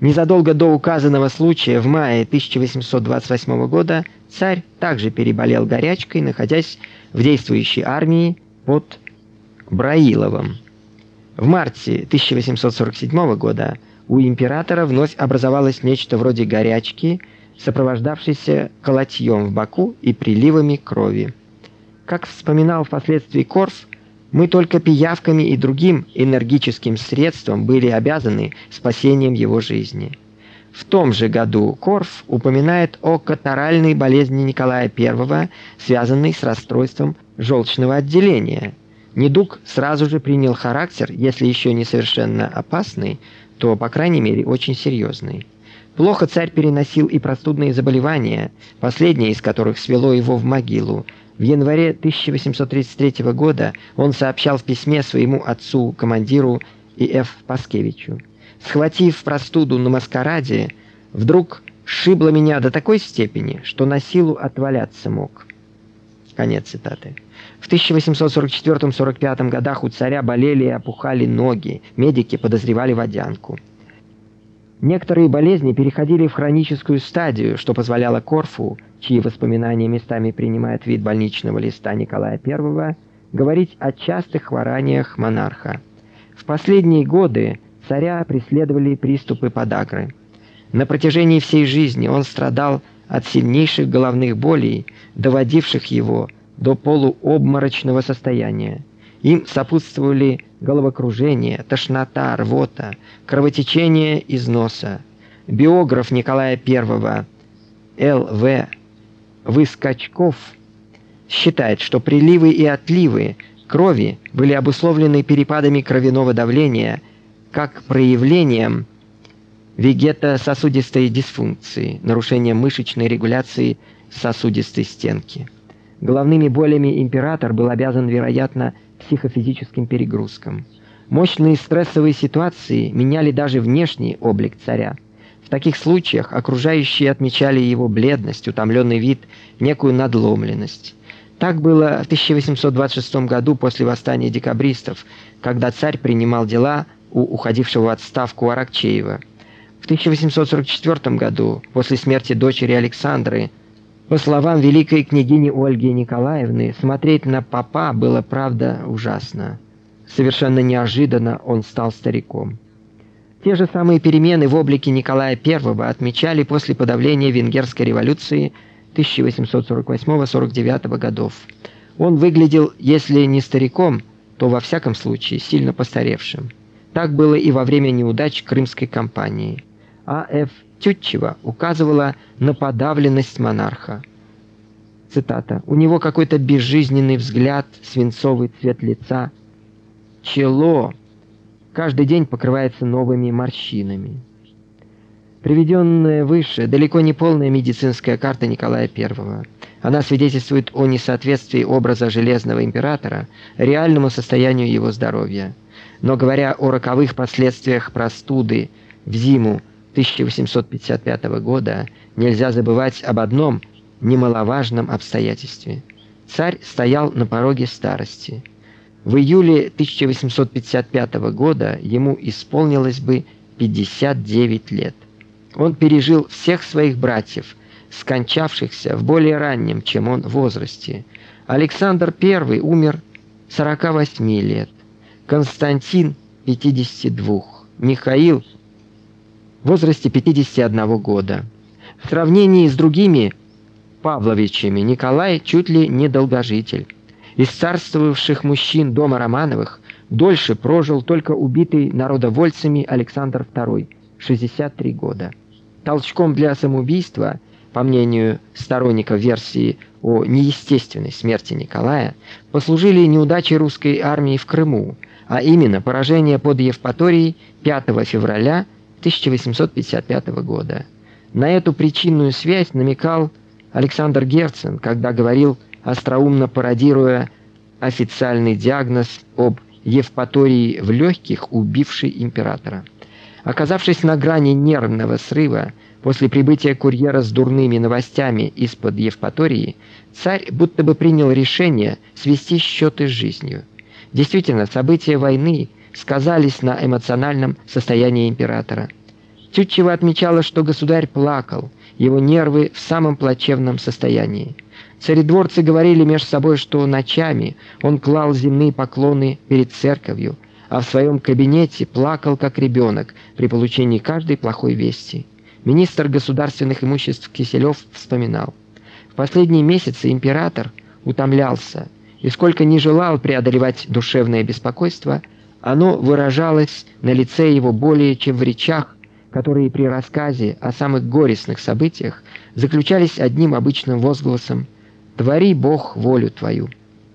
Незадолго до указанного случая в мае 1828 года царь также переболел горячкой, находясь в действующей армии под Браиловым. В марте 1847 года у императора вновь образовалось нечто вроде горячки, сопровождавшейся колотьем в боку и приливами крови. Как вспоминал впоследствии Корф, мы только пиявками и другим энергическим средством были обязаны спасением его жизни. В том же году Корф упоминает о катаральной болезни Николая I, связанной с расстройством желчного отделения. Недуг сразу же принял характер, если еще не совершенно опасный, то по крайней мере очень серьезный. Плохо царь переносил и простудные заболевания, последнее из которых свело его в могилу. В январе 1833 года он сообщал в письме своему отцу-командиру И.Ф. Паскевичу: "Схватив простуду на маскараде, вдруг шибло меня до такой степени, что на силу отваляться мог". Конец цитаты. В 1844-45 годах у царя болели и опухали ноги. Медики подозревали водянку. Некоторые болезни переходили в хроническую стадию, что позволяло Корфу, чьи воспоминания местами принимают вид больничного листа Николая I, говорить о частых хвораниях монарха. В последние годы царя преследовали приступы подагры. На протяжении всей жизни он страдал от сильнейших головных болей, доводивших его до полуобморочного состояния. Им сопутствовали головокружение, тошнота, рвота, кровотечение из носа. Биограф Николая I Л.В. Выскочков считает, что приливы и отливы крови были обусловлены перепадами кровяного давления как проявлением вегетососудистой дисфункции, нарушением мышечной регуляции сосудистой стенки. Главными болями император был обязан, вероятно, психофизическим перегрузкам. Мощные стрессовые ситуации меняли даже внешний облик царя. В таких случаях окружающие отмечали его бледность, утомленный вид, некую надломленность. Так было в 1826 году после восстания декабристов, когда царь принимал дела у уходившего в отставку Аракчеева. В 1844 году, после смерти дочери Александры, по словам великой княгини Ольги Николаевны, смотреть на папа было правда ужасно. Совершенно неожиданно он стал стариком. Те же самые перемены в облике Николая I отмечали после подавления венгерской революции 1848-49 годов. Он выглядел, если не стариком, то во всяком случае сильно постаревшим. Так было и во время неудач Крымской кампании. А.Ф. Тютчева указывала на подавленность монарха. Цитата: "У него какой-то безжизненный взгляд, свинцовый цвет лица, чело каждый день покрывается новыми морщинами". Приведенная выше далеко не полная медицинская карта Николая I. Она свидетельствует о несоответствии образа железного императора реальному состоянию его здоровья. Но говоря о роковых последствиях простуды в зиму 1855 года нельзя забывать об одном немаловажном обстоятельстве. Царь стоял на пороге старости. В июле 1855 года ему исполнилось бы 59 лет. Он пережил всех своих братьев, скончавшихся в более раннем, чем он, возрасте. Александр I умер 48 лет, Константин 52, Михаил в возрасте 51 года. В сравнении с другими Павловичами Николай чуть ли не долгожитель. Из царствовавших мужчин дома Романовых дольше прожил только убитый народовольцами Александр II 63 года. Толчком для самоубийства, по мнению сторонников версии о неестественной смерти Николая, послужили неудачи русской армии в Крыму, а именно поражение под Евпаторией 5 февраля 1855 года. На эту причинную связь намекал Александр Герцен, когда говорил, остроумно пародируя официальный диагноз об Евпатории в легких, убившей императора. Оказавшись на грани нервного срыва после прибытия курьера с дурными новостями из-под Евпатории, царь будто бы принял решение свести счеты с жизнью. Действительно, события войны сказались на эмоциональном состоянии императора. Тютчева отмечала, что государь плакал, его нервы в самом плачевном состоянии. Царедворцы говорили между собой, что ночами он клал земные поклоны перед церковью, а в своем кабинете плакал как ребенок при получении каждой плохой вести. Министр государственных имуществ Киселев вспоминал: "В последние месяцы император утомлялся, и сколько ни желал преодолевать душевное беспокойство, оно выражалось на лице его более чем в речах, которые при рассказе о самых горестных событиях заключались одним обычным возгласом: "Твори Бог волю твою".